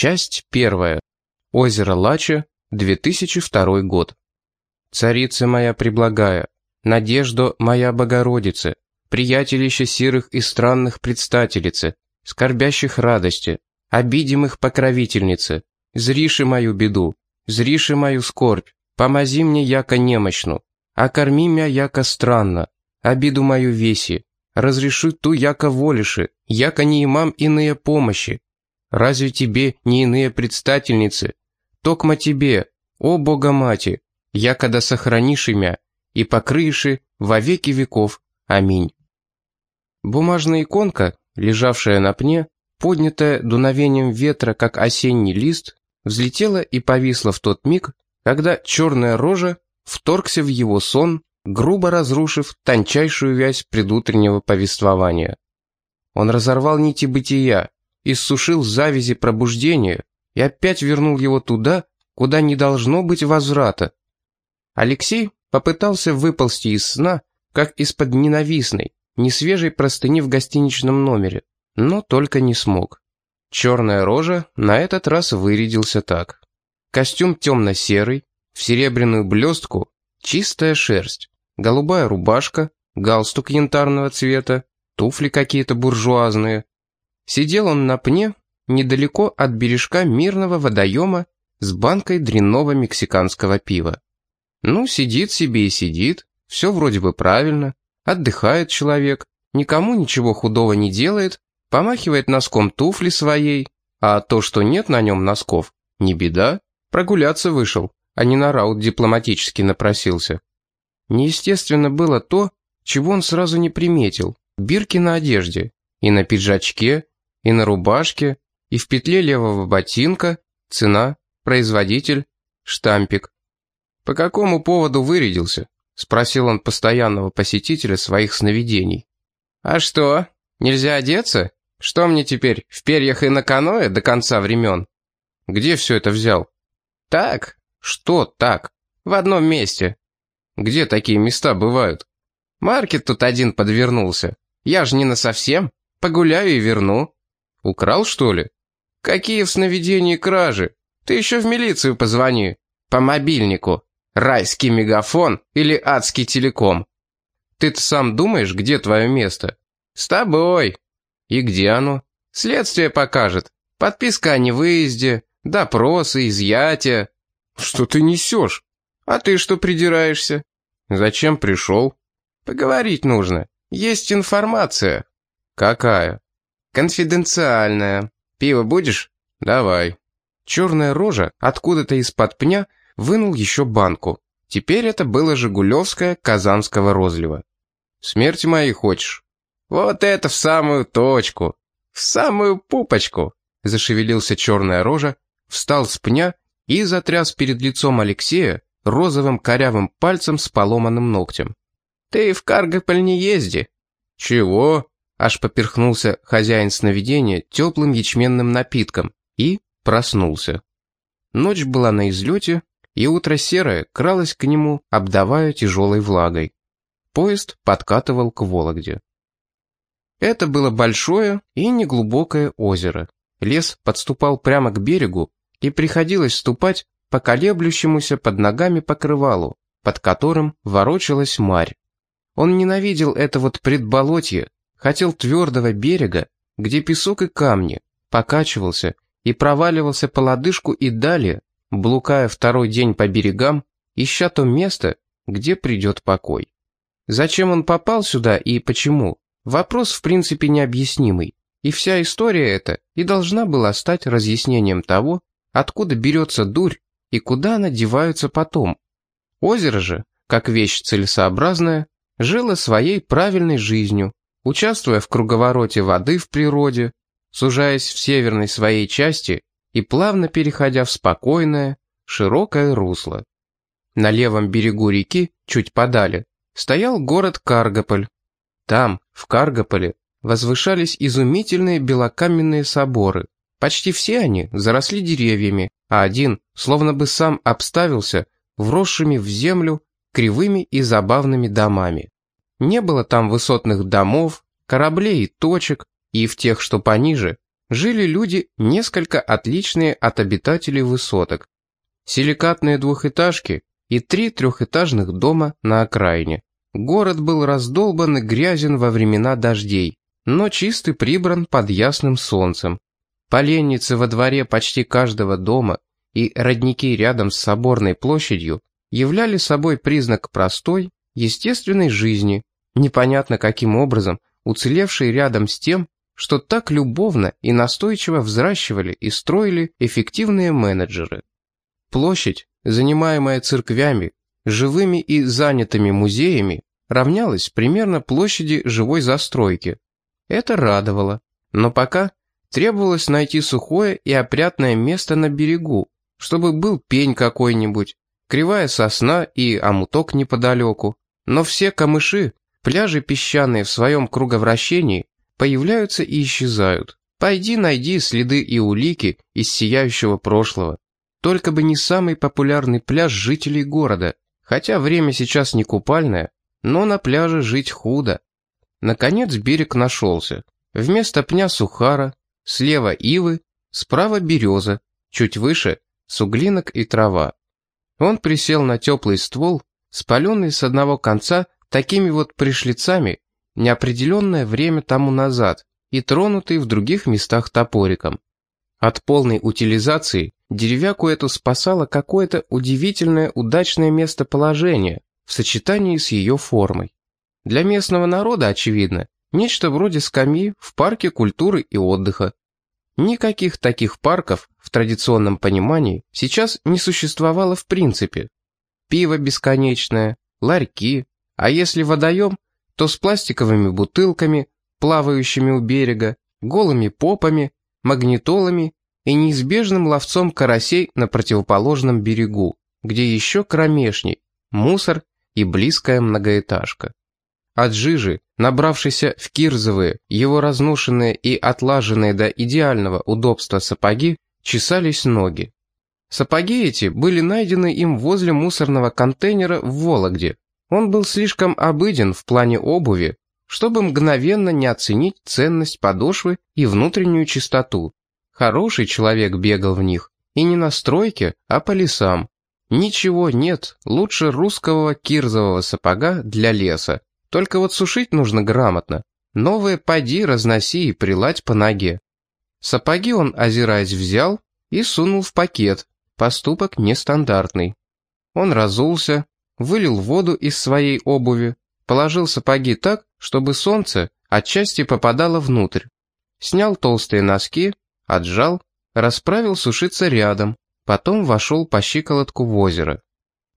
Часть первая. Озеро Лача, 2002 год. Царица моя преблагая, надежда моя Богородице, приятелище сирых и странных предстательице, скорбящих радости, обидимых покровительнице, зриши мою беду, зриши мою скорбь, помози мне яко немощну, окорми мя яко странно, обиду мою веси, разреши ту яко волиши, яко не имам иные помощи. Разве тебе не иные предстательницы? Токма тебе, о Бога-мати, якода сохранишь имя, и покрыши во веки веков. Аминь. Бумажная иконка, лежавшая на пне, поднятая дуновением ветра, как осенний лист, взлетела и повисла в тот миг, когда черная рожа вторгся в его сон, грубо разрушив тончайшую вязь предутреннего повествования. Он разорвал нити бытия, иссушил завязи пробуждения и опять вернул его туда, куда не должно быть возврата. Алексей попытался выползти из сна, как из-под ненавистной, несвежей простыни в гостиничном номере, но только не смог. Черная рожа на этот раз вырядился так. Костюм темно-серый, в серебряную блестку, чистая шерсть, голубая рубашка, галстук янтарного цвета, туфли какие-то буржуазные. Сидел он на пне, недалеко от бережка мирного водоема с банкой дрянного мексиканского пива. Ну, сидит себе и сидит, все вроде бы правильно, отдыхает человек, никому ничего худого не делает, помахивает носком туфли своей, а то, что нет на нем носков, не беда, прогуляться вышел, а не на раут дипломатически напросился. Неестественно было то, чего он сразу не приметил, бирки на одежде, и на пиджачке, и на рубашке, и в петле левого ботинка, цена, производитель, штампик. «По какому поводу вырядился?» — спросил он постоянного посетителя своих сновидений. «А что, нельзя одеться? Что мне теперь, в перьях и на каное до конца времен?» «Где все это взял?» «Так». «Что так?» «В одном месте». «Где такие места бывают?» «Маркет тут один подвернулся. Я ж не насовсем. Погуляю и верну». «Украл, что ли?» «Какие в сновидении кражи? Ты еще в милицию позвони. По мобильнику. Райский мегафон или адский телеком. Ты-то сам думаешь, где твое место? С тобой. И где оно? Следствие покажет. Подписка о невыезде, допросы, изъятия. Что ты несешь? А ты что придираешься? Зачем пришел? Поговорить нужно. Есть информация. Какая? Конфиденциальная. Пиво будешь? Давай. Черная рожа откуда-то из-под пня вынул еще банку. Теперь это было Жигулевское Казанского розлива. Смерти моей хочешь? Вот это в самую точку. В самую пупочку. Зашевелился черная рожа, встал с пня и затряс перед лицом Алексея розовым корявым пальцем с поломанным ногтем. «Ты в Каргополь не езди». «Чего?» Аж поперхнулся хозяин сновидения теплым ячменным напитком и проснулся. Ночь была на излете, и утро серое кралось к нему, обдавая тяжелой влагой. Поезд подкатывал к Вологде. Это было большое и неглубокое озеро. Лес подступал прямо к берегу, и приходилось ступать по колеблющемуся под ногами покрывалу, под которым ворочалась марь. Он ненавидел это вот предболотье, хотел твердого берега, где песок и камни, покачивался и проваливался по лодыжку и далее, блукая второй день по берегам, ища то место, где придет покой. Зачем он попал сюда и почему? Вопрос в принципе необъяснимый. И вся история эта и должна была стать разъяснением того, откуда берется дурь и куда она девается потом. Озеро же, как вещь целесообразная, жило своей правильной жизнью, участвуя в круговороте воды в природе, сужаясь в северной своей части и плавно переходя в спокойное, широкое русло. На левом берегу реки, чуть подали, стоял город Каргополь. Там, в Каргополе, возвышались изумительные белокаменные соборы. Почти все они заросли деревьями, а один словно бы сам обставился вросшими в землю кривыми и забавными домами. Не было там высотных домов, кораблей и точек, и в тех, что пониже, жили люди, несколько отличные от обитателей высоток. Силикатные двухэтажки и три трехэтажных дома на окраине. Город был раздолбан и грязен во времена дождей, но чистый прибран под ясным солнцем. Поленницы во дворе почти каждого дома и родники рядом с соборной площадью являли собой признак простой, естественной жизни, непонятно каким образом уцелевшей рядом с тем, что так любовно и настойчиво взращивали и строили эффективные менеджеры. Площадь, занимаемая церквями, живыми и занятыми музеями, равнялась примерно площади живой застройки. Это радовало, но пока требовалось найти сухое и опрятное место на берегу, чтобы был пень какой-нибудь, кривая сосна и амуток неподалеку. Но все камыши, пляжи песчаные в своем круговращении, появляются и исчезают. Пойди найди следы и улики из сияющего прошлого. Только бы не самый популярный пляж жителей города, хотя время сейчас не купальное, но на пляже жить худо. Наконец берег нашелся. Вместо пня сухара, слева ивы, справа береза, чуть выше суглинок и трава. Он присел на теплый ствол, спаленный с одного конца такими вот пришлицами, неопределенное время тому назад, и тронутый в других местах топориком. От полной утилизации деревяку эту спасало какое-то удивительное удачное местоположение в сочетании с ее формой. Для местного народа, очевидно, нечто вроде скамьи в парке культуры и отдыха. Никаких таких парков в традиционном понимании сейчас не существовало в принципе. Пиво бесконечное, ларьки, а если водоем, то с пластиковыми бутылками, плавающими у берега, голыми попами, магнитолами и неизбежным ловцом карасей на противоположном берегу, где еще кромешней, мусор и близкая многоэтажка. От жижи, набравшейся в кирзовые, его разношенные и отлаженные до идеального удобства сапоги, чесались ноги. Сапоги эти были найдены им возле мусорного контейнера в Вологде. Он был слишком обыден в плане обуви, чтобы мгновенно не оценить ценность подошвы и внутреннюю чистоту. Хороший человек бегал в них, и не на стройке, а по лесам. Ничего нет лучше русского кирзового сапога для леса. Только вот сушить нужно грамотно. Новые поди, разноси и приладь по ноге. Сапоги он, озираясь, взял и сунул в пакет. Поступок нестандартный. Он разулся, вылил воду из своей обуви, положил сапоги так, чтобы солнце отчасти попадало внутрь. Снял толстые носки, отжал, расправил сушиться рядом, потом вошел по щиколотку в озеро.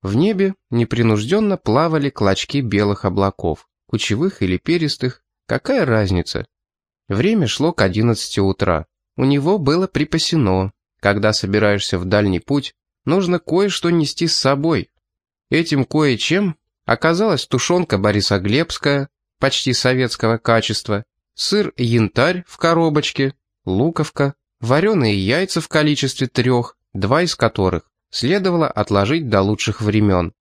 В небе непринужденно плавали клочки белых облаков, кучевых или перистых, какая разница? Время шло к одиннадцати утра. У него было припасено. Когда собираешься в дальний путь, нужно кое-что нести с собой. Этим кое-чем оказалась тушенка Борисоглебская, почти советского качества, сыр янтарь в коробочке, луковка, вареные яйца в количестве трех, два из которых следовало отложить до лучших времен,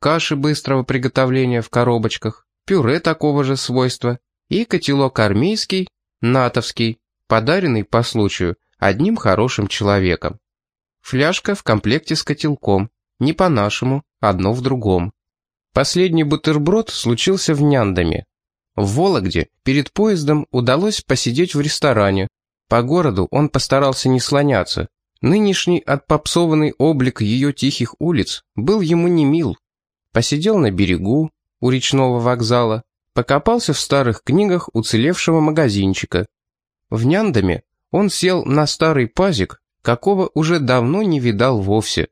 каши быстрого приготовления в коробочках, пюре такого же свойства и котелок армейский, натовский, подаренный по случаю одним хорошим человеком. Фляжка в комплекте с котелком, не по-нашему, одно в другом. Последний бутерброд случился в Няндаме. В Вологде перед поездом удалось посидеть в ресторане. По городу он постарался не слоняться. Нынешний отпопсованный облик ее тихих улиц был ему не мил. Посидел на берегу, у речного вокзала, покопался в старых книгах уцелевшего магазинчика. В Няндаме он сел на старый пазик, какого уже давно не видал вовсе.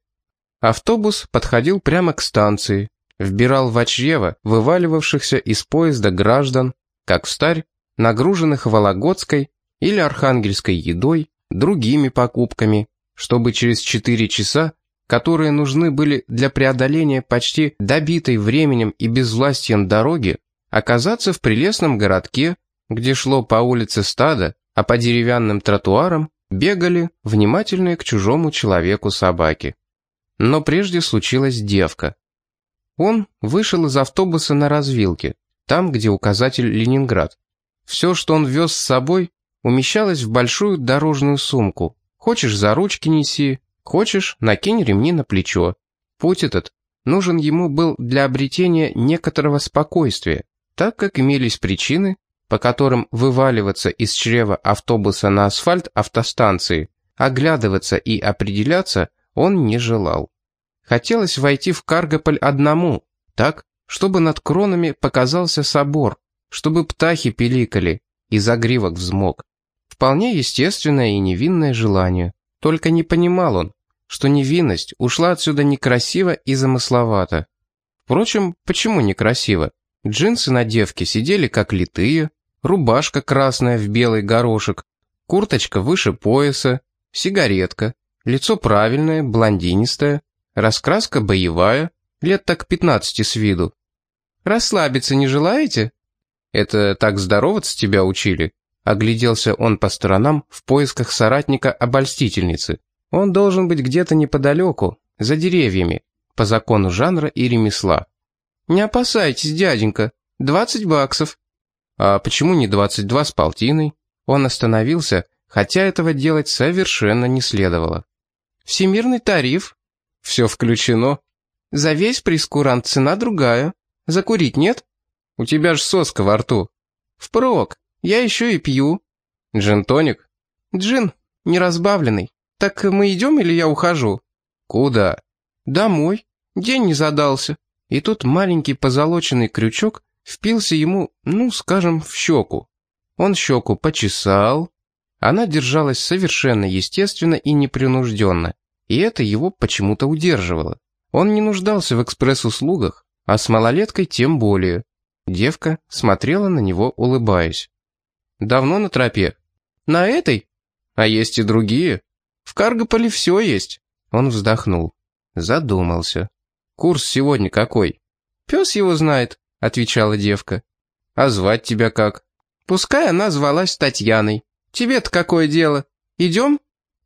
Автобус подходил прямо к станции, вбирал в Очьево вываливавшихся из поезда граждан, как в старь, нагруженных Вологодской или Архангельской едой, другими покупками, чтобы через четыре часа, которые нужны были для преодоления почти добитой временем и безвластием дороги, оказаться в прелестном городке, где шло по улице стадо, а по деревянным тротуарам бегали внимательные к чужому человеку собаки. Но прежде случилась девка. Он вышел из автобуса на развилке, там, где указатель Ленинград. Все, что он вез с собой, умещалась в большую дорожную сумку. Хочешь за ручки неси, хочешь накинь ремни на плечо. Путь этот нужен ему был для обретения некоторого спокойствия, так как имелись причины, по которым вываливаться из чрева автобуса на асфальт автостанции, оглядываться и определяться он не желал. Хотелось войти в Каргополь одному, так, чтобы над кронами показался собор, чтобы птахи пиликали и загривок взмок. Вполне естественное и невинное желание. Только не понимал он, что невинность ушла отсюда некрасиво и замысловато. Впрочем, почему некрасиво? Джинсы на девке сидели как литые, рубашка красная в белый горошек, курточка выше пояса, сигаретка, лицо правильное, блондинистое, раскраска боевая, лет так 15 с виду. «Расслабиться не желаете?» «Это так здороваться тебя учили?» Огляделся он по сторонам в поисках соратника-обольстительницы. Он должен быть где-то неподалеку, за деревьями, по закону жанра и ремесла. «Не опасайтесь, дяденька, двадцать баксов». «А почему не двадцать два с полтиной?» Он остановился, хотя этого делать совершенно не следовало. «Всемирный тариф». «Все включено». «За весь прескурант цена другая. Закурить нет?» «У тебя ж соска во рту». «Впрок, я еще и пью». «Джин-тоник?» «Джин, неразбавленный. Так мы идем или я ухожу?» «Куда?» «Домой. День не задался». И тут маленький позолоченный крючок впился ему, ну, скажем, в щеку. Он щеку почесал. Она держалась совершенно естественно и непринужденно, и это его почему-то удерживало. Он не нуждался в экспресс-услугах, а с малолеткой тем более. Девка смотрела на него, улыбаясь. «Давно на тропе?» «На этой?» «А есть и другие?» «В Каргополе все есть». Он вздохнул. Задумался. Курс сегодня какой?» «Пес его знает», — отвечала девка. «А звать тебя как?» «Пускай она звалась Татьяной. Тебе-то какое дело? Идем?»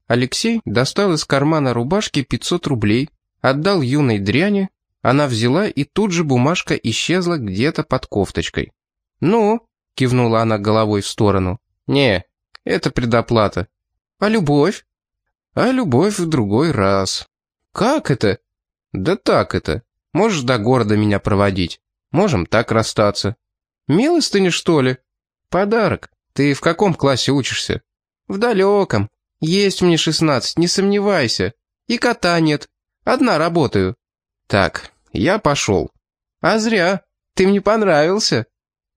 Алексей достал из кармана рубашки 500 рублей, отдал юной дряни, она взяла, и тут же бумажка исчезла где-то под кофточкой. «Ну?» — кивнула она головой в сторону. «Не, это предоплата». «А любовь?» «А любовь в другой раз». «Как это?» «Да так это. Можешь до города меня проводить. Можем так расстаться». «Милостыня, что ли?» «Подарок. Ты в каком классе учишься?» «В далеком. Есть мне шестнадцать, не сомневайся. И кота нет. Одна работаю». «Так, я пошел». «А зря. Ты мне понравился».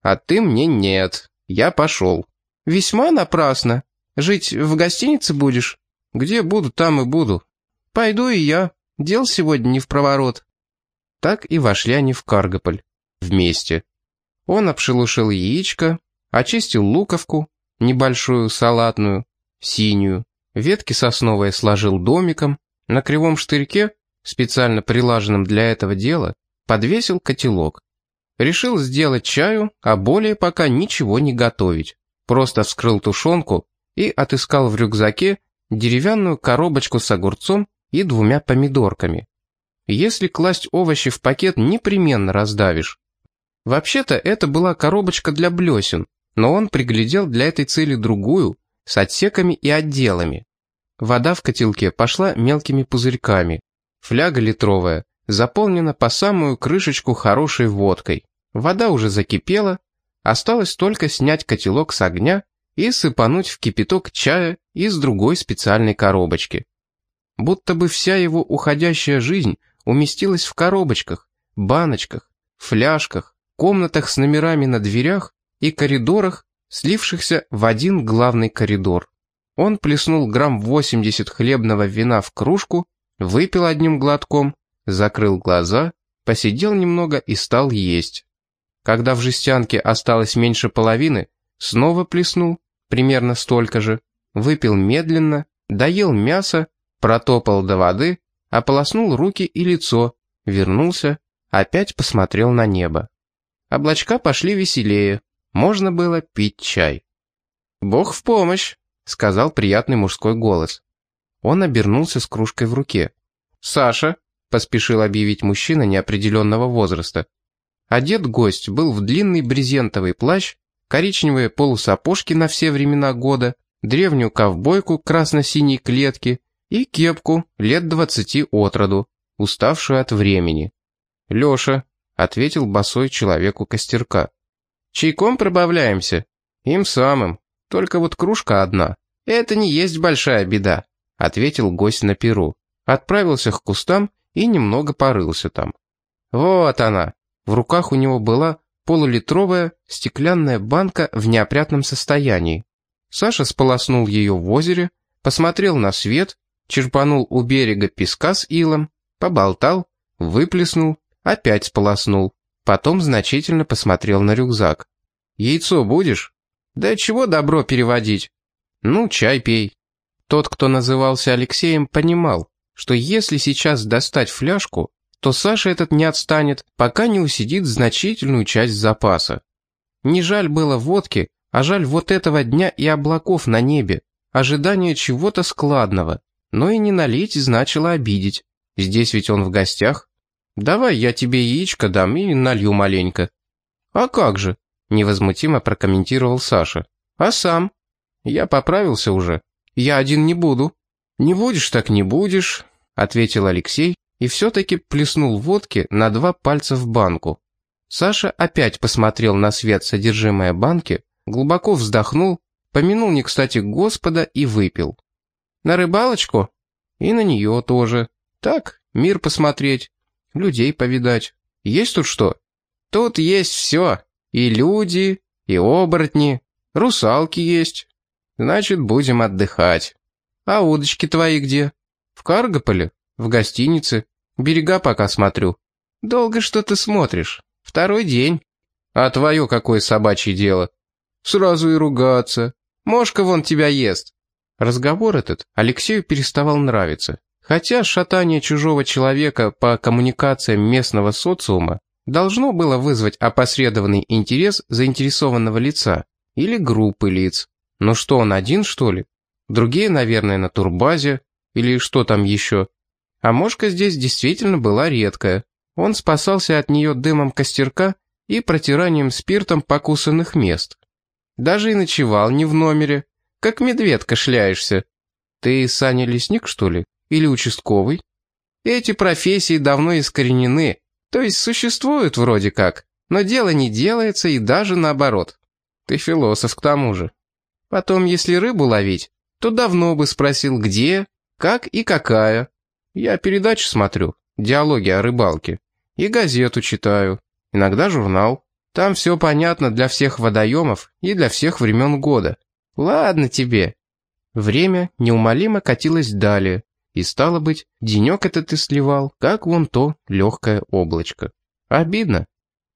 «А ты мне нет. Я пошел». «Весьма напрасно. Жить в гостинице будешь?» «Где буду, там и буду». «Пойду и я». Дел сегодня не в проворот». Так и вошли они в Каргополь. Вместе. Он обшелушил яичко, очистил луковку, небольшую салатную, синюю, ветки сосновые сложил домиком, на кривом штырьке, специально прилаженном для этого дела, подвесил котелок. Решил сделать чаю, а более пока ничего не готовить. Просто вскрыл тушенку и отыскал в рюкзаке деревянную коробочку с огурцом и двумя помидорками. Если класть овощи в пакет, непременно раздавишь. Вообще-то это была коробочка для блесен, но он приглядел для этой цели другую, с отсеками и отделами. Вода в котелке пошла мелкими пузырьками. Фляга литровая заполнена по самую крышечку хорошей водкой. Вода уже закипела, осталось только снять котелок с огня и сыпануть в кипяток чая из другой специальной коробочки будто бы вся его уходящая жизнь уместилась в коробочках, баночках, фляжках, комнатах с номерами на дверях и коридорах, слившихся в один главный коридор. Он плеснул грамм 80 хлебного вина в кружку, выпил одним глотком, закрыл глаза, посидел немного и стал есть. Когда в жестянке осталось меньше половины, снова плеснул, примерно столько же, выпил медленно, доел мясо протопал до воды, ополоснул руки и лицо, вернулся, опять посмотрел на небо. Облачка пошли веселее, можно было пить чай. «Бог в помощь», — сказал приятный мужской голос. Он обернулся с кружкой в руке. «Саша», — поспешил объявить мужчина неопределенного возраста. Одет гость был в длинный брезентовый плащ, коричневые полусапожки на все времена года, древнюю ковбойку красно-синей клетки и кепку лет двадцати от роду, уставшую от времени. «Леша», — ответил босой человеку костерка. «Чайком пробавляемся?» «Им самым. Только вот кружка одна. Это не есть большая беда», — ответил гость на перу. Отправился к кустам и немного порылся там. Вот она. В руках у него была полулитровая стеклянная банка в неопрятном состоянии. Саша сполоснул ее в озере, посмотрел на свет, черпанул у берега песка с илом, поболтал, выплеснул, опять сполоснул. Потом значительно посмотрел на рюкзак. «Яйцо будешь?» «Да чего добро переводить?» «Ну, чай пей». Тот, кто назывался Алексеем, понимал, что если сейчас достать фляжку, то Саша этот не отстанет, пока не усидит значительную часть запаса. Не жаль было водки, а жаль вот этого дня и облаков на небе, ожидание чего-то складного. Но и не налить значило обидеть. Здесь ведь он в гостях. Давай я тебе яичко дам и налью маленько. А как же? Невозмутимо прокомментировал Саша. А сам? Я поправился уже. Я один не буду. Не будешь так не будешь, ответил Алексей и все-таки плеснул водки на два пальца в банку. Саша опять посмотрел на свет содержимое банки, глубоко вздохнул, помянул не кстати Господа и выпил. На рыбалочку? И на нее тоже. Так, мир посмотреть, людей повидать. Есть тут что? Тут есть все. И люди, и оборотни, русалки есть. Значит, будем отдыхать. А удочки твои где? В Каргополе? В гостинице? Берега пока смотрю. Долго что ты смотришь? Второй день. А твое какое собачье дело? Сразу и ругаться. Мошка вон тебя ест. Разговор этот Алексею переставал нравиться. Хотя шатание чужого человека по коммуникациям местного социума должно было вызвать опосредованный интерес заинтересованного лица или группы лиц. Но что он один, что ли? Другие, наверное, на турбазе или что там еще. А мошка здесь действительно была редкая. Он спасался от нее дымом костерка и протиранием спиртом покусанных мест. Даже и ночевал не в номере. Как медведь кашляешься. Ты, Саня, лесник, что ли? Или участковый? Эти профессии давно искоренены, то есть существуют вроде как, но дело не делается и даже наоборот. Ты философ к тому же. Потом, если рыбу ловить, то давно бы спросил, где, как и какая. Я передачи смотрю, диалоги о рыбалке. И газету читаю. Иногда журнал. Там все понятно для всех водоемов и для всех времен года. Ладно тебе. Время неумолимо катилось далее. И стало быть, денек этот и сливал, как вон то легкое облачко. Обидно.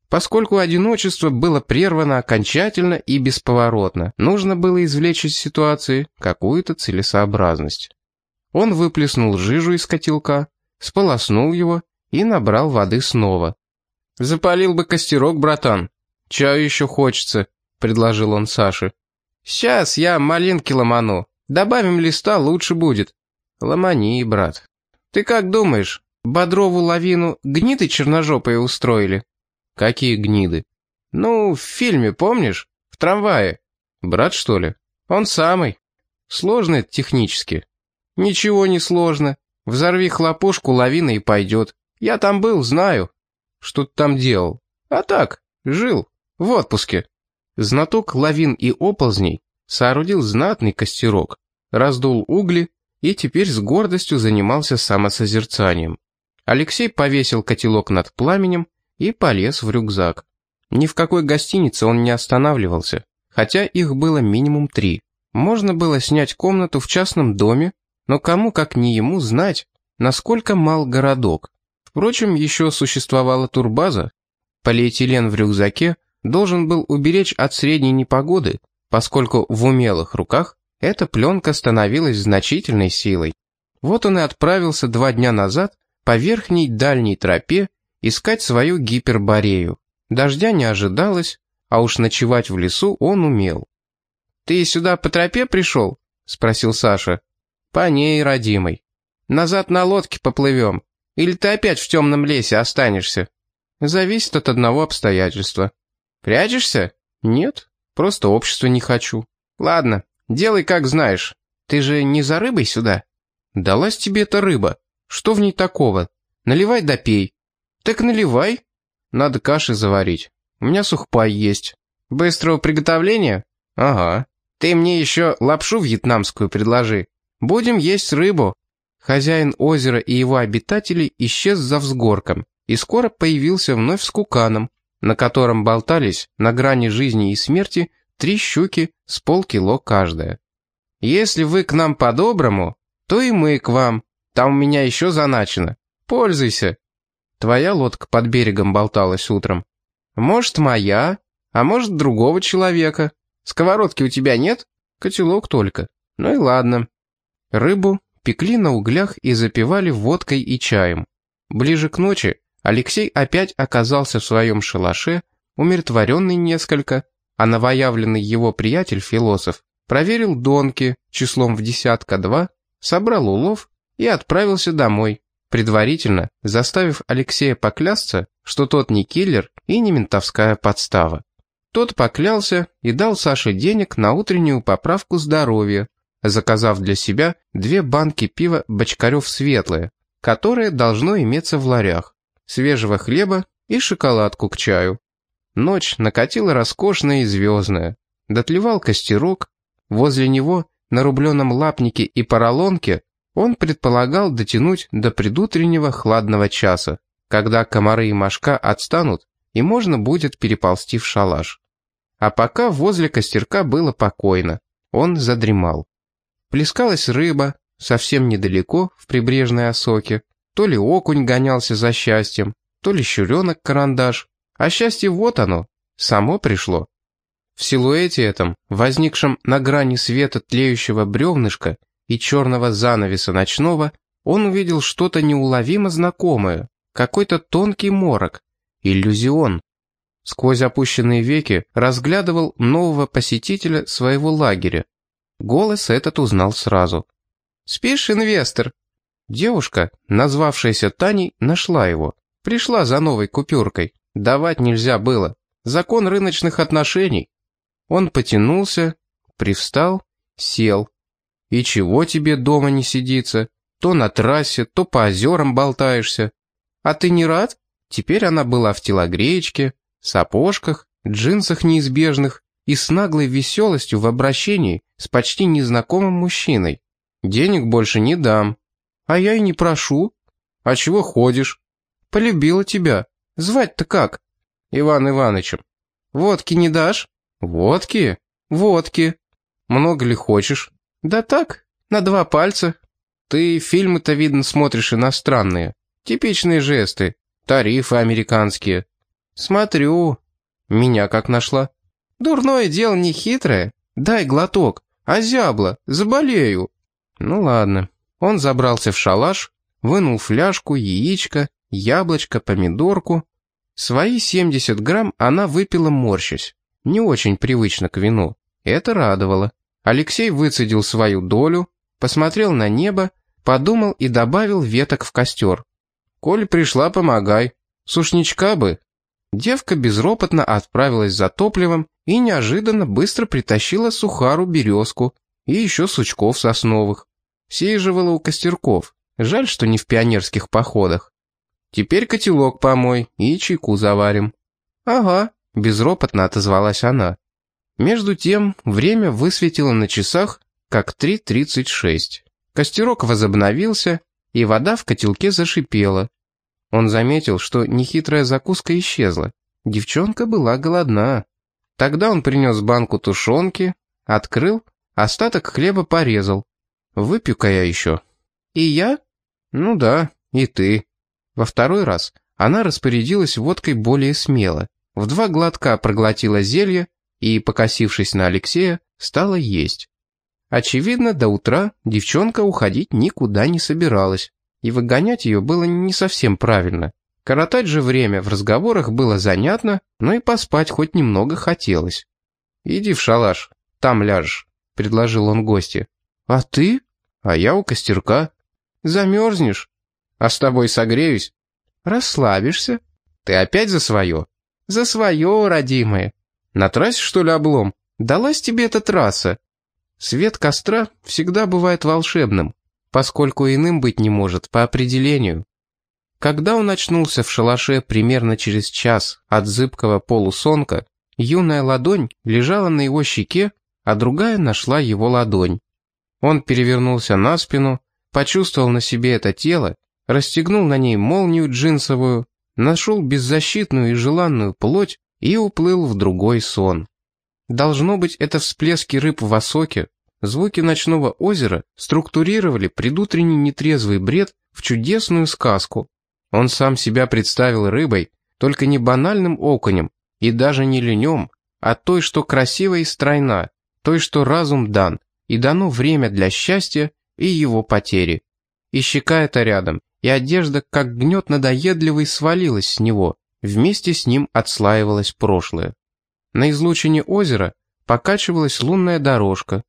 Поскольку одиночество было прервано окончательно и бесповоротно, нужно было извлечь из ситуации какую-то целесообразность. Он выплеснул жижу из котелка, сполоснул его и набрал воды снова. «Запалил бы костерок, братан. Чаю еще хочется», — предложил он Саше. «Сейчас я малинки ломану. Добавим листа, лучше будет». «Ломани, брат. Ты как думаешь, Бодрову лавину гниды черножопые устроили?» «Какие гниды?» «Ну, в фильме, помнишь? В трамвае. Брат, что ли?» «Он самый. Сложно это технически. «Ничего не сложно. Взорви хлопушку, лавина и пойдет. Я там был, знаю. Что ты там делал? А так, жил. В отпуске». Знаток лавин и оползней соорудил знатный костерок, раздул угли и теперь с гордостью занимался самосозерцанием. Алексей повесил котелок над пламенем и полез в рюкзак. Ни в какой гостинице он не останавливался, хотя их было минимум три. Можно было снять комнату в частном доме но кому, как не ему, знать, насколько мал городок. Впрочем, еще существовала турбаза. Полиэтилен в рюкзаке должен был уберечь от средней непогоды, поскольку в умелых руках эта пленка становилась значительной силой. Вот он и отправился два дня назад по верхней дальней тропе искать свою гиперборею. Дождя не ожидалось, а уж ночевать в лесу он умел. «Ты сюда по тропе пришел?» — спросил Саша. «По ней, родимый. Назад на лодке поплывем. Или ты опять в темном лесе останешься?» «Зависит от одного обстоятельства». «Прячешься?» «Нет. Просто общество не хочу. Ладно, делай как знаешь. Ты же не за рыбой сюда? Далась тебе эта рыба. Что в ней такого? Наливай да пей. Так наливай. Надо каши заварить. У меня сухпай есть. Быстрого приготовления? Ага. Ты мне еще лапшу вьетнамскую предложи. Будем есть рыбу. Хозяин озера и его обитатели исчез за взгорком и скоро появился вновь с куканом, на котором болтались на грани жизни и смерти три щуки с полкило каждая. Если вы к нам по-доброму, то и мы к вам. Там у меня еще заначено. Пользуйся. Твоя лодка под берегом болталась утром. Может, моя, а может, другого человека. Сковородки у тебя нет? Котелок только. Ну и ладно. Рыбу пекли на углях и запивали водкой и чаем. Ближе к ночи Алексей опять оказался в своем шалаше, умиротворенный несколько, а новоявленный его приятель-философ проверил донки числом в десятка-два, собрал улов и отправился домой, предварительно заставив Алексея поклясться, что тот не киллер и не ментовская подстава. Тот поклялся и дал Саше денег на утреннюю поправку здоровья, заказав для себя две банки пива «Бочкарев светлое», которое должно иметься в ларях, свежего хлеба и шоколадку к чаю. Ночь накатила роскошная и звездная. Дотлевал костерок. Возле него, на рубленом лапнике и поролонке, он предполагал дотянуть до предутреннего хладного часа, когда комары и мошка отстанут, и можно будет переползти в шалаш. А пока возле костерка было покойно, он задремал. Плескалась рыба, совсем недалеко, в прибрежной осоке. То ли окунь гонялся за счастьем, то ли щуренок-карандаш. А счастье вот оно, само пришло. В силуэте этом, возникшем на грани света тлеющего бревнышка и черного занавеса ночного, он увидел что-то неуловимо знакомое, какой-то тонкий морок, иллюзион. Сквозь опущенные веки разглядывал нового посетителя своего лагеря. Голос этот узнал сразу. «Спишь, инвестор?» Девушка, назвавшаяся Таней, нашла его. Пришла за новой купюркой. Давать нельзя было. Закон рыночных отношений. Он потянулся, привстал, сел. И чего тебе дома не сидится? То на трассе, то по озерам болтаешься. А ты не рад? Теперь она была в телогреечке, сапожках, джинсах неизбежных и с наглой веселостью в обращении с почти незнакомым мужчиной. Денег больше не дам. А я и не прошу. А чего ходишь? Полюбила тебя. Звать-то как? Иван Иванычем. Водки не дашь? Водки? Водки. Много ли хочешь? Да так, на два пальца. Ты фильмы-то, видно, смотришь иностранные. Типичные жесты. Тарифы американские. Смотрю. Меня как нашла? Дурное дело не хитрое. Дай глоток. А зябла, заболею. Ну ладно. Он забрался в шалаш, вынул фляжку, яичко, яблочко, помидорку. Свои 70 грамм она выпила морщась. Не очень привычно к вину. Это радовало. Алексей выцедил свою долю, посмотрел на небо, подумал и добавил веток в костер. «Коль пришла, помогай. Сушничка бы». Девка безропотно отправилась за топливом и неожиданно быстро притащила сухару березку и еще сучков сосновых. Сиживала у костерков. Жаль, что не в пионерских походах. Теперь котелок помой и чайку заварим. Ага, безропотно отозвалась она. Между тем, время высветило на часах, как 3.36. Костерок возобновился, и вода в котелке зашипела. Он заметил, что нехитрая закуска исчезла. Девчонка была голодна. Тогда он принес банку тушенки, открыл, остаток хлеба порезал. Выпью-ка я еще. И я? Ну да, и ты. Во второй раз она распорядилась водкой более смело. В два глотка проглотила зелье и, покосившись на Алексея, стала есть. Очевидно, до утра девчонка уходить никуда не собиралась, и выгонять ее было не совсем правильно. Коротать же время в разговорах было занятно, но и поспать хоть немного хотелось. «Иди в шалаш, там ляжешь», — предложил он гости. «А ты?» «А я у костерка». «Замерзнешь?» «А с тобой согреюсь». «Расслабишься?» «Ты опять за свое?» «За свое, родимое». «На трассе, что ли, облом?» Далась тебе эта трасса. Свет костра всегда бывает волшебным, поскольку иным быть не может по определению. Когда он очнулся в шалаше примерно через час от зыбкого полусонка, юная ладонь лежала на его щеке, а другая нашла его ладонь. Он перевернулся на спину, почувствовал на себе это тело, расстегнул на ней молнию джинсовую, нашел беззащитную и желанную плоть и уплыл в другой сон. Должно быть, это всплески рыб в осоке, звуки ночного озера структурировали предутренний нетрезвый бред в чудесную сказку. Он сам себя представил рыбой, только не банальным окунем и даже не ленем, а той, что красива и стройна, той, что разум дан, и дано время для счастья и его потери. И щека эта рядом, и одежда, как гнет надоедливый, свалилась с него, вместе с ним отслаивалось прошлое. На излучине озера покачивалась лунная дорожка.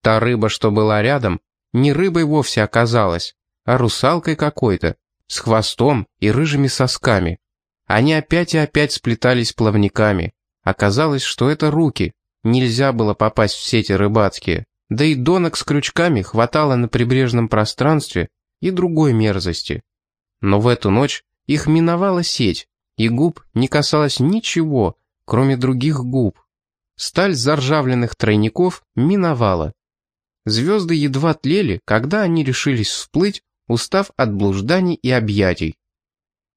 Та рыба, что была рядом, не рыбой вовсе оказалась, а русалкой какой-то, с хвостом и рыжими сосками. Они опять и опять сплетались плавниками. Оказалось, что это руки. Нельзя было попасть в сети рыбацкие. Да и донок с крючками хватало на прибрежном пространстве и другой мерзости. Но в эту ночь их миновала сеть, и губ не касалось ничего, кроме других губ. Сталь заржавленных тройников миновала. Звезды едва тлели, когда они решились всплыть, устав от блужданий и объятий.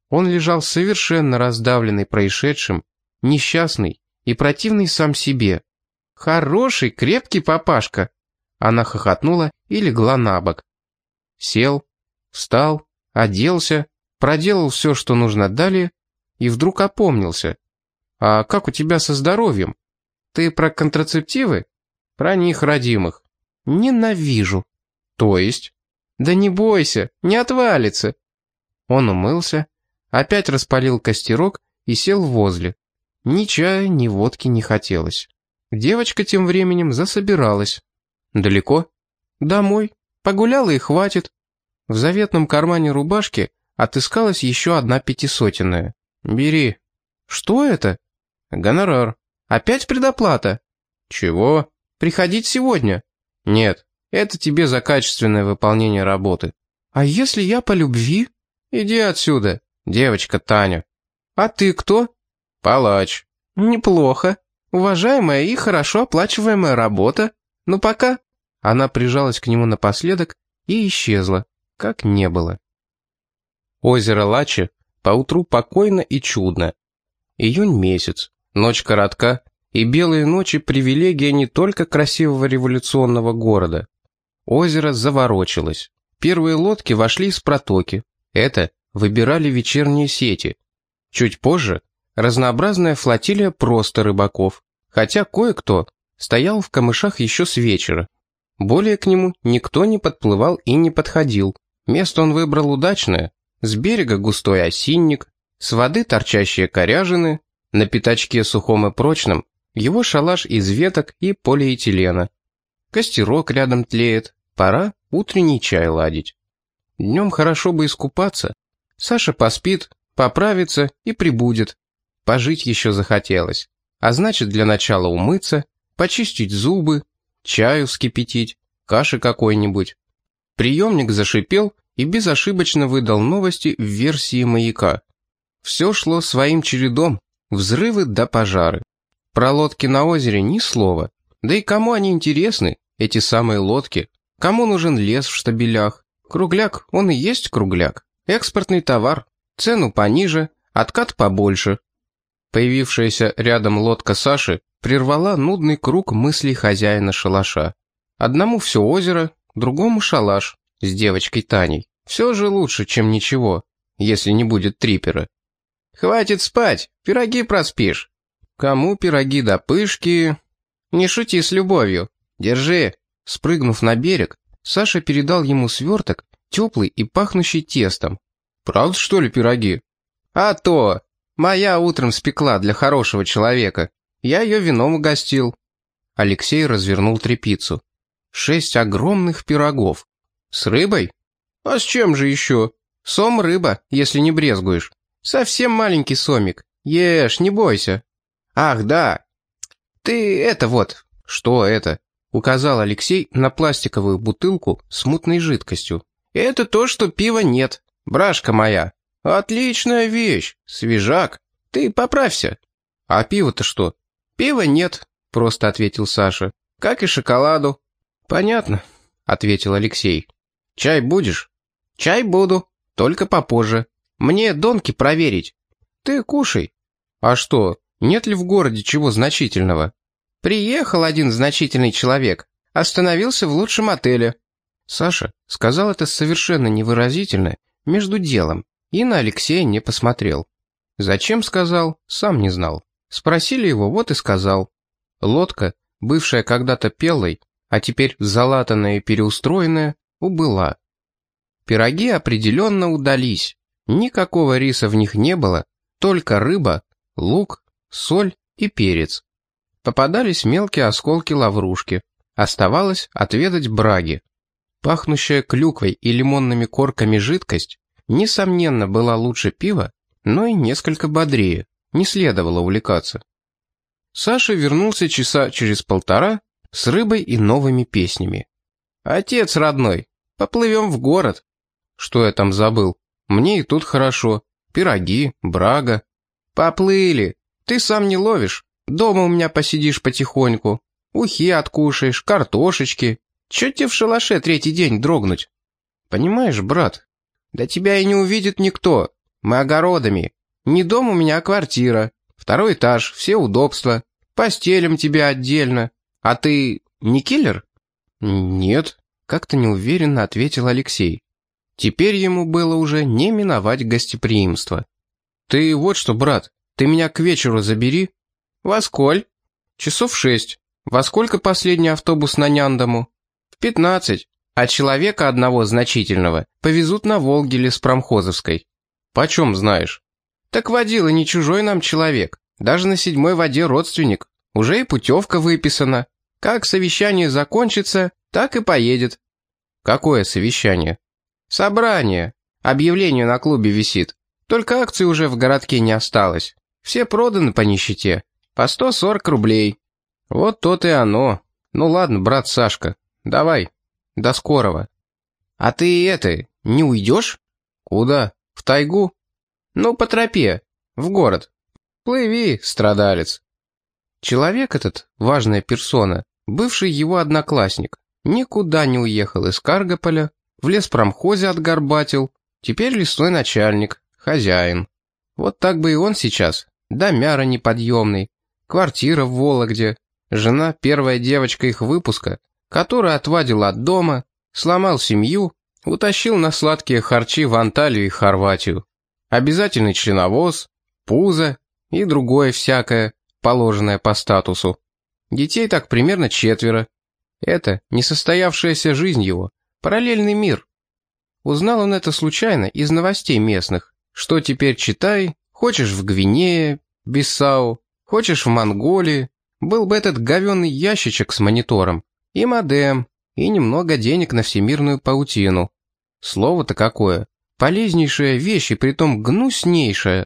Он лежал совершенно раздавленный происшедшим, несчастный и противный сам себе. «Хороший, крепкий папашка!» Она хохотнула и легла на бок. Сел, встал, оделся, проделал все, что нужно далее, и вдруг опомнился. «А как у тебя со здоровьем? Ты про контрацептивы?» «Про них, родимых». «Ненавижу». «То есть?» «Да не бойся, не отвалится». Он умылся, опять распалил костерок и сел возле. Ни чая, ни водки не хотелось. Девочка тем временем засобиралась. «Далеко?» «Домой. Погуляла и хватит». В заветном кармане рубашки отыскалась еще одна пятисотенная. «Бери». «Что это?» «Гонорар». «Опять предоплата?» «Чего?» «Приходить сегодня?» «Нет, это тебе за качественное выполнение работы». «А если я по любви?» «Иди отсюда, девочка Таня». «А ты кто?» «Палач». «Неплохо. Уважаемая и хорошо оплачиваемая работа. Ну пока». Она прижалась к нему напоследок и исчезла, как не было. Озеро Лачи поутру покойно и чудно. Июнь месяц, ночь коротка, и белые ночи – привилегия не только красивого революционного города. Озеро заворочилось. Первые лодки вошли из протоки. Это выбирали вечерние сети. Чуть позже – разнообразная флотилия просто рыбаков, хотя кое-кто стоял в камышах еще с вечера. Более к нему никто не подплывал и не подходил. Место он выбрал удачное, с берега густой осинник, с воды торчащие коряжины, на пятачке сухом и прочном его шалаш из веток и полиэтилена. Костерок рядом тлеет, пора утренний чай ладить. Днем хорошо бы искупаться. Саша поспит, поправится и прибудет. Пожить еще захотелось. А значит, для начала умыться, почистить зубы, чаю вскипятить, каши какой-нибудь. Приемник зашипел и безошибочно выдал новости в версии маяка. Все шло своим чередом, взрывы да пожары. Про лодки на озере ни слова. Да и кому они интересны, эти самые лодки? Кому нужен лес в штабелях? Кругляк, он и есть кругляк. Экспортный товар. Цену пониже, откат побольше. Появившаяся рядом лодка Саши прервала нудный круг мыслей хозяина шалаша. Одному все озеро, другому шалаш с девочкой Таней. Все же лучше, чем ничего, если не будет трипера. «Хватит спать, пироги проспишь». «Кому пироги да пышки?» «Не шути с любовью. Держи». Спрыгнув на берег, Саша передал ему сверток, теплый и пахнущий тестом. «Правда, что ли, пироги?» «А то! Моя утром спекла для хорошего человека. Я ее вином угостил». Алексей развернул трепицу. Шесть огромных пирогов. С рыбой? А с чем же еще? Сом рыба, если не брезгуешь. Совсем маленький сомик. Ешь, не бойся. Ах, да. Ты это вот, «Что это?» — указал Алексей на пластиковую бутылку с мутной жидкостью. «Это то, что пива нет. Брашка моя. Отличная вещь. Свежак. Ты поправься». «А пиво-то что?» «Пива нет», — просто ответил Саша. «Как и шоколаду». «Понятно», — ответил Алексей. «Чай будешь?» «Чай буду, только попозже. Мне донки проверить. Ты кушай». «А что, нет ли в городе чего значительного?» «Приехал один значительный человек. Остановился в лучшем отеле». Саша сказал это совершенно невыразительно, между делом, и на Алексея не посмотрел. Зачем сказал, сам не знал. Спросили его, вот и сказал. Лодка, бывшая когда-то пелой, а теперь залатанная и переустроенная, убыла. Пироги определенно удались. Никакого риса в них не было, только рыба, лук, соль и перец. Попадались мелкие осколки лаврушки. Оставалось отведать браги. Пахнущая клюквой и лимонными корками жидкость, несомненно, была лучше пива, но и несколько бодрее. Не следовало увлекаться. Саша вернулся часа через полтора с рыбой и новыми песнями. «Отец родной, поплывем в город». «Что я там забыл? Мне и тут хорошо. Пироги, брага». «Поплыли. Ты сам не ловишь. Дома у меня посидишь потихоньку. Ухи откушаешь, картошечки. Чё тебе в шалаше третий день дрогнуть?» «Понимаешь, брат, да тебя и не увидит никто. Мы огородами. Не дом у меня, а квартира. Второй этаж, все удобства. Постелим тебя отдельно. А ты не киллер? Нет, как-то неуверенно ответил Алексей. Теперь ему было уже не миновать гостеприимство. Ты вот что, брат, ты меня к вечеру забери. Во сколь? Часов шесть. Во сколько последний автобус на Няндому? В пятнадцать. А человека одного значительного повезут на Волге леспромхозовской. Почем знаешь? Так водила не чужой нам человек. Даже на седьмой воде родственник. Уже и путевка выписана. Как совещание закончится, так и поедет. Какое совещание? Собрание. Объявление на клубе висит. Только акций уже в городке не осталось. Все проданы по нищете. По 140 рублей. Вот то-то и оно. Ну ладно, брат Сашка, давай. До скорого. А ты это, не уйдешь? Куда? В тайгу? Ну, по тропе. В город. Плыви, страдалец. Человек этот, важная персона, бывший его одноклассник, никуда не уехал из Каргополя, в леспромхозе отгорбатил, теперь лесной начальник, хозяин. Вот так бы и он сейчас, домяра неподъемный, квартира в Вологде, жена первая девочка их выпуска, которая отвадил от дома, сломал семью, утащил на сладкие харчи в Анталию и Хорватию обязательный членовоз, пузо и другое всякое, положенное по статусу. Детей так примерно четверо. Это несостоявшаяся жизнь его, параллельный мир. Узнал он это случайно из новостей местных. Что теперь читай, хочешь в Гвинее, Бисау, хочешь в Монголии, был бы этот говенный ящичек с монитором, и модем, и немного денег на всемирную паутину. Слово-то какое, Полезнейшая вещь и притом гнуснейшая.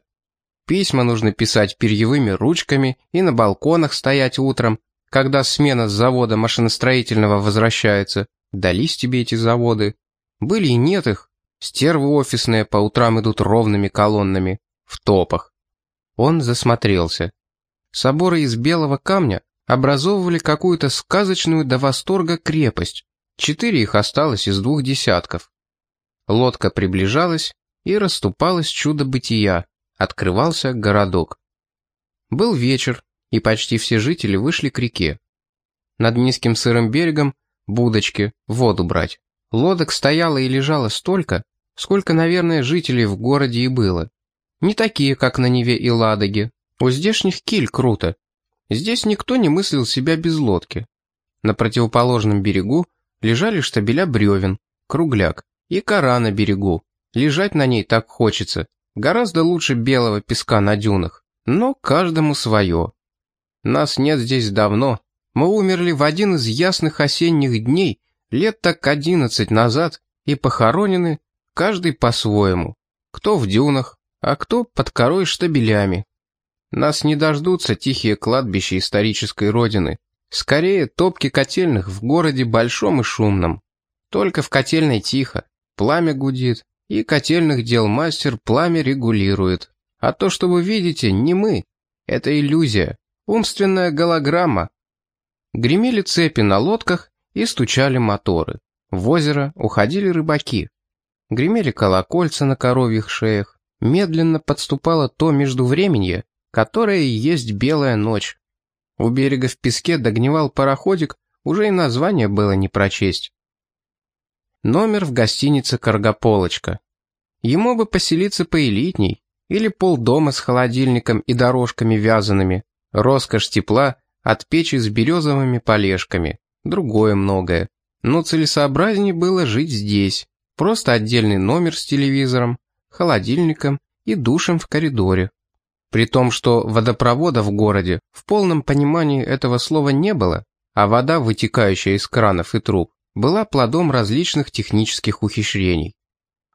Письма нужно писать перьевыми ручками и на балконах стоять утром, когда смена с завода машиностроительного возвращается. Дались тебе эти заводы. Были и нет их. Стервы офисные по утрам идут ровными колоннами, в топах. Он засмотрелся. Соборы из белого камня образовывали какую-то сказочную до восторга крепость. Четыре их осталось из двух десятков. Лодка приближалась, и расступалось чудо бытия, открывался городок. Был вечер, и почти все жители вышли к реке. Над низким сырым берегом будочки, воду брать. Лодок стояло и лежало столько, сколько, наверное, жителей в городе и было. Не такие, как на Неве и Ладоге. У здешних киль круто. Здесь никто не мыслил себя без лодки. На противоположном берегу лежали штабеля бревен, кругляк. И кора на берегу. Лежать на ней так хочется. Гораздо лучше белого песка на дюнах. Но каждому свое. Нас нет здесь давно. Мы умерли в один из ясных осенних дней, лет так одиннадцать назад, и похоронены каждый по-своему. Кто в дюнах, а кто под корой штабелями. Нас не дождутся тихие кладбища исторической родины. Скорее, топки котельных в городе большом и шумном. Только в котельной тихо, пламя гудит, и котельных дел мастер пламя регулирует. А то, что вы видите, не мы. Это иллюзия, умственная голограмма. Гремели цепи на лодках и стучали моторы. В озеро уходили рыбаки. Гремели колокольца на коровьих шеях. Медленно подступало то междувременье, которое и есть белая ночь. У берега в песке догнивал пароходик, уже и название было не прочесть. Номер в гостинице «Каргополочка». Ему бы поселиться поэлитней, или полдома с холодильником и дорожками вязаными, роскошь тепла от печи с березовыми полежками, другое многое. Но целесообразнее было жить здесь, просто отдельный номер с телевизором, холодильником и душем в коридоре. При том, что водопровода в городе в полном понимании этого слова не было, а вода, вытекающая из кранов и труб, была плодом различных технических ухищрений.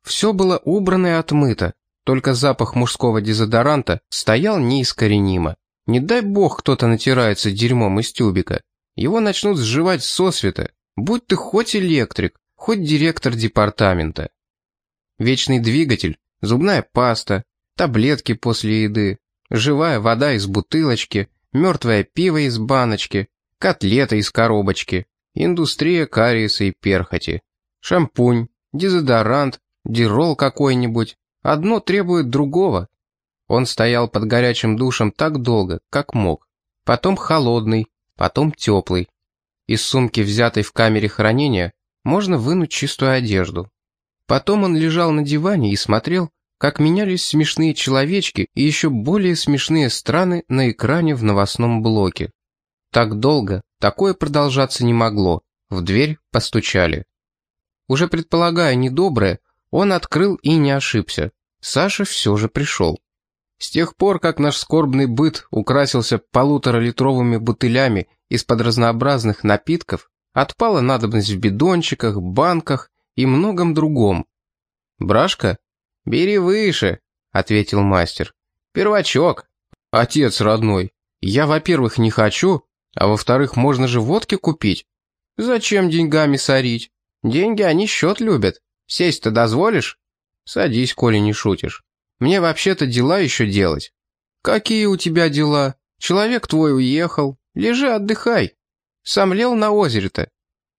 Все было убрано и отмыто, только запах мужского дезодоранта стоял неискоренимо. Не дай бог кто-то натирается дерьмом из тюбика. Его начнут сживать сосвета, будь ты хоть электрик, хоть директор департамента. Вечный двигатель, зубная паста, таблетки после еды, живая вода из бутылочки, мертвое пиво из баночки, котлета из коробочки, индустрия кариеса и перхоти, шампунь, дезодорант, дирол какой-нибудь. Одно требует другого. Он стоял под горячим душем так долго, как мог. Потом холодный, потом теплый. Из сумки, взятой в камере хранения, можно вынуть чистую одежду. Потом он лежал на диване и смотрел, как менялись смешные человечки и еще более смешные страны на экране в новостном блоке. Так долго такое продолжаться не могло. В дверь постучали. Уже предполагая недоброе, он открыл и не ошибся. Саша все же пришел. С тех пор, как наш скорбный быт украсился полуторалитровыми бутылями из-под разнообразных напитков, отпала надобность в бидончиках, банках и многом другом. «Брашка?» «Бери выше», — ответил мастер. «Первачок». «Отец родной, я, во-первых, не хочу, а во-вторых, можно же водки купить. Зачем деньгами сорить? Деньги они счет любят. Сесть-то дозволишь? Садись, коли не шутишь. Мне вообще-то дела еще делать. Какие у тебя дела? Человек твой уехал. Лежи, отдыхай. Сомлел на озере-то.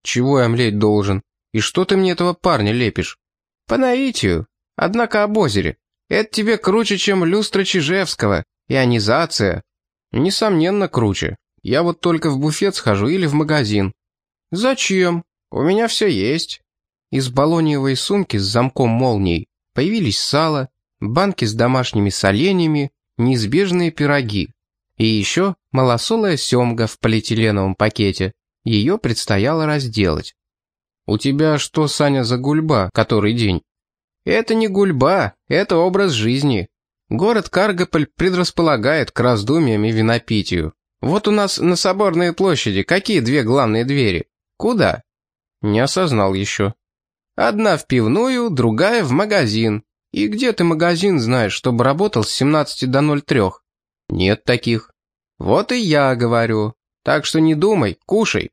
Чего я млеть должен? И что ты мне этого парня лепишь? По наитию. Однако об озере. Это тебе круче, чем люстра Чижевского. Ионизация. Несомненно, круче. Я вот только в буфет схожу или в магазин. Зачем? У меня все есть. Из баллониевой сумки с замком молнией появились сало, банки с домашними соленьями, неизбежные пироги. И еще малосолая семга в полиэтиленовом пакете. Ее предстояло разделать. «У тебя что, Саня, за гульба, который день?» «Это не гульба, это образ жизни. Город Каргополь предрасполагает к раздумьям и винопитию. Вот у нас на Соборной площади какие две главные двери? Куда? Не осознал еще. Одна в пивную, другая в магазин. И где ты магазин знаешь, чтобы работал с 17 до 03? Нет таких. Вот и я говорю. Так что не думай, кушай.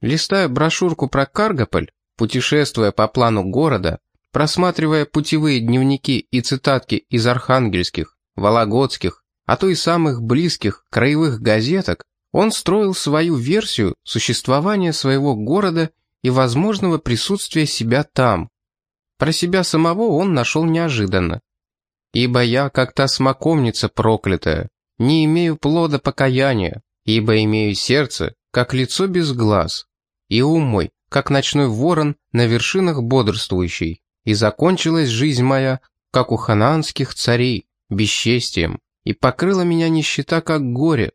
Листая брошюрку про Каргополь, путешествуя по плану города, просматривая путевые дневники и цитатки из архангельских, вологодских, а то и самых близких краевых газеток, он строил свою версию существования своего города и возможного присутствия себя там. Про себя самого он нашел неожиданно. «Ибо я, как та смоковница проклятая, не имею плода покаяния, ибо имею сердце, как лицо без глаз, и ум мой, как ночной ворон на вершинах бодрствующий, и закончилась жизнь моя, как у ханаанских царей, бесчестием, и покрыла меня нищета как горе.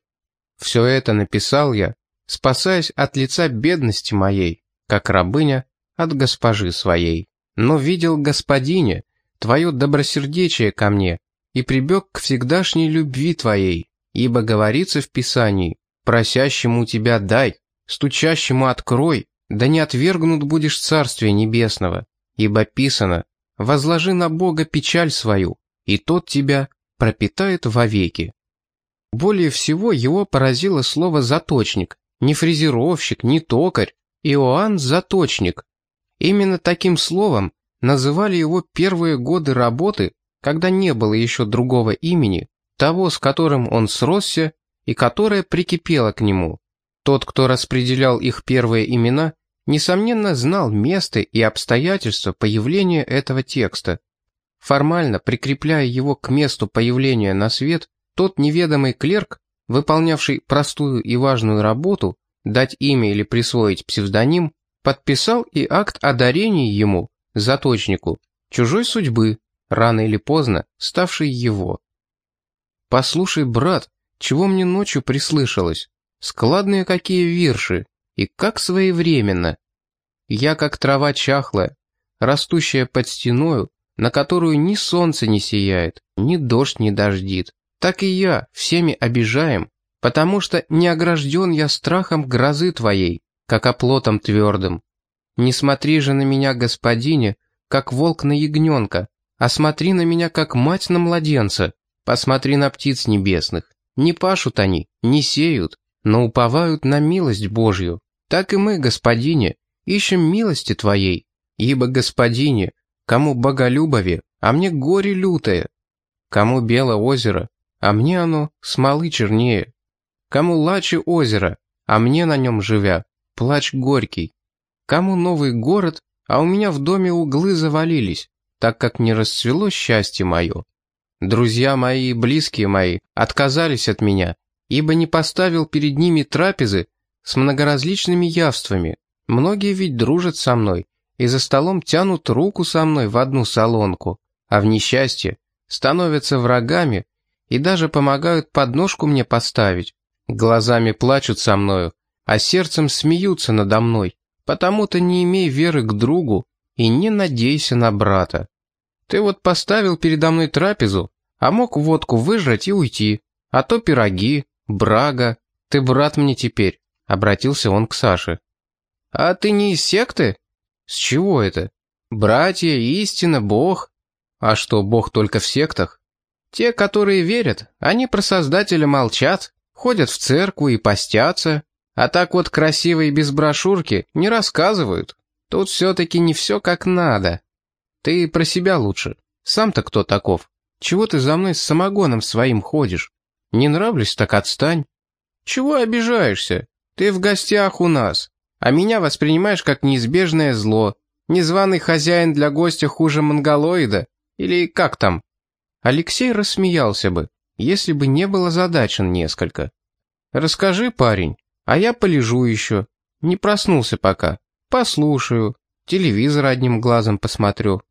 Все это написал я, спасаясь от лица бедности моей, как рабыня от госпожи своей. Но видел господине твое добросердечие ко мне и прибег к всегдашней любви твоей, ибо говорится в Писании, просящему тебя дай, стучащему открой, да не отвергнут будешь царствия небесного, ибо писано, возложи на Бога печаль свою, и тот тебя пропитает вовеки. Более всего его поразило слово «заточник», не фрезеровщик, не токарь, Иоанн Заточник. Именно таким словом называли его первые годы работы, когда не было еще другого имени, того, с которым он сросся и которое прикипело к нему. Тот, кто распределял их первые имена, несомненно знал место и обстоятельства появления этого текста. Формально прикрепляя его к месту появления на свет, тот неведомый клерк, выполнявший простую и важную работу, дать имя или присвоить псевдоним, подписал и акт о дарении ему, заточнику, чужой судьбы, рано или поздно ставшей его. «Послушай, брат, чего мне ночью прислышалось? Складные какие вирши, и как своевременно. Я как трава чахлая, растущая под стеною, на которую ни солнце не сияет, ни дождь не дождит. Так и я всеми обижаем, потому что не огражден я страхом грозы твоей, как оплотом твердым. Не смотри же на меня, господине, как волк на ягненка, а смотри на меня, как мать на младенца. Посмотри на птиц небесных. Не пашут они, не сеют, но уповают на милость Божью. Так и мы, господине, ищем милости твоей, ибо, господине, кому боголюбове, а мне горе лютое, кому бело озеро, а мне оно смолы чернее, кому лачи озеро, а мне на нем живя, плач горький, кому новый город, а у меня в доме углы завалились, так как не расцвело счастье мое. Друзья мои и близкие мои отказались от меня, ибо не поставил перед ними трапезы с многоразличными явствами. Многие ведь дружат со мной и за столом тянут руку со мной в одну солонку, а в несчастье становятся врагами и даже помогают подножку мне поставить. Глазами плачут со мною, а сердцем смеются надо мной. Потому-то не имей веры к другу и не надейся на брата. Ты вот поставил передо мной трапезу, а мог водку выжрать и уйти, а то пироги, брага. Ты брат мне теперь, обратился он к Саше. А ты не из секты? С чего это? Братья, истина, Бог. А что, Бог только в сектах? Те, которые верят, они про Создателя молчат, ходят в церкву и постятся, а так вот красиво и без брошюрки не рассказывают. Тут все-таки не все как надо. Ты про себя лучше. Сам-то кто таков? Чего ты за мной с самогоном своим ходишь? Не нравлюсь, так отстань. Чего обижаешься? Ты в гостях у нас, а меня воспринимаешь как неизбежное зло. Незваный хозяин для гостя хуже монголоида. Или как там? Алексей рассмеялся бы, если бы не был озадачен несколько. Расскажи, парень, а я полежу еще. Не проснулся пока. Послушаю. Телевизор одним глазом посмотрю.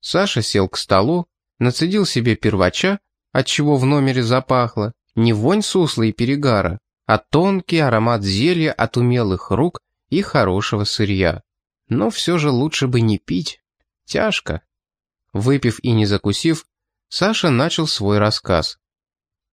Саша сел к столу, нацедил себе первача, отчего в номере запахло, не вонь сусла и перегара, а тонкий аромат зелья от умелых рук и хорошего сырья. Но все же лучше бы не пить. Тяжко. Выпив и не закусив, Саша начал свой рассказ.